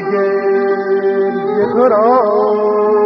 گریه تو را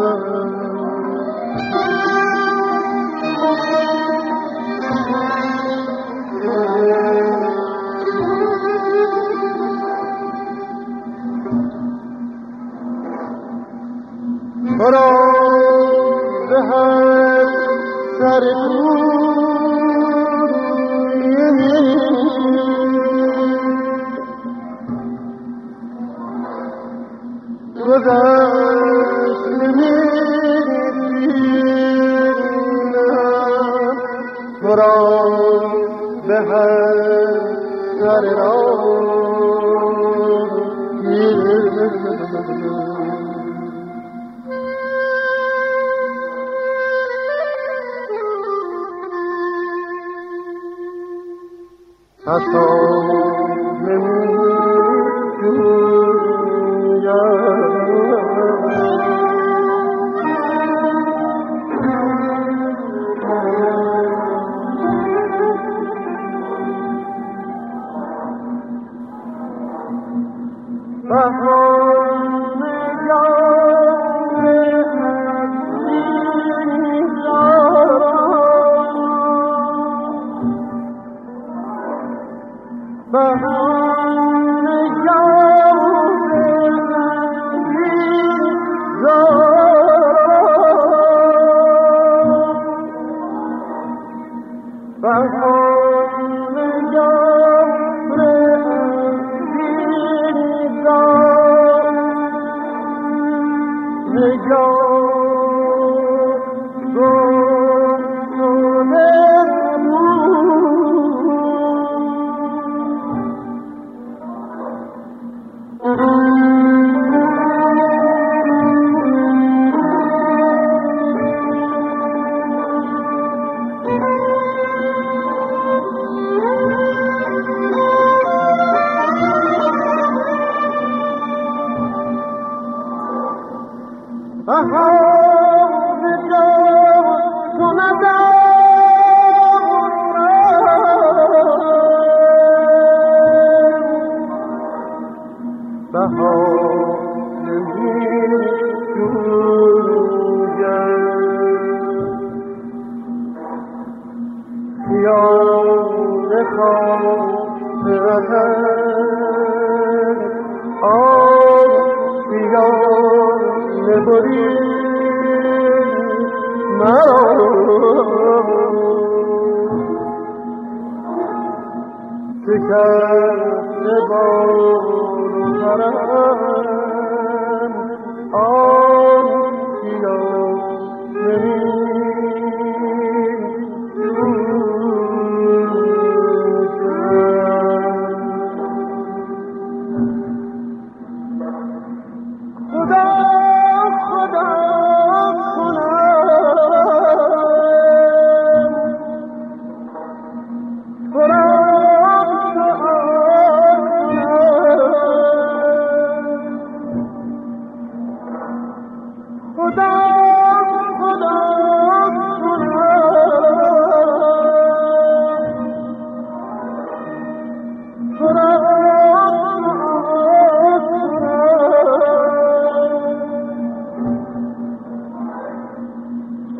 مرا ز هر سر گذشت نمیبینم تو را به هر سر را میبینم تصادم یا بری مرا شکست بار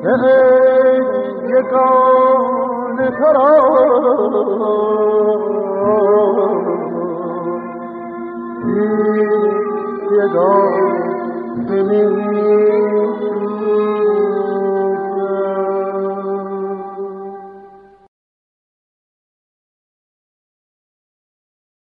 یگان ترا یگان بمیری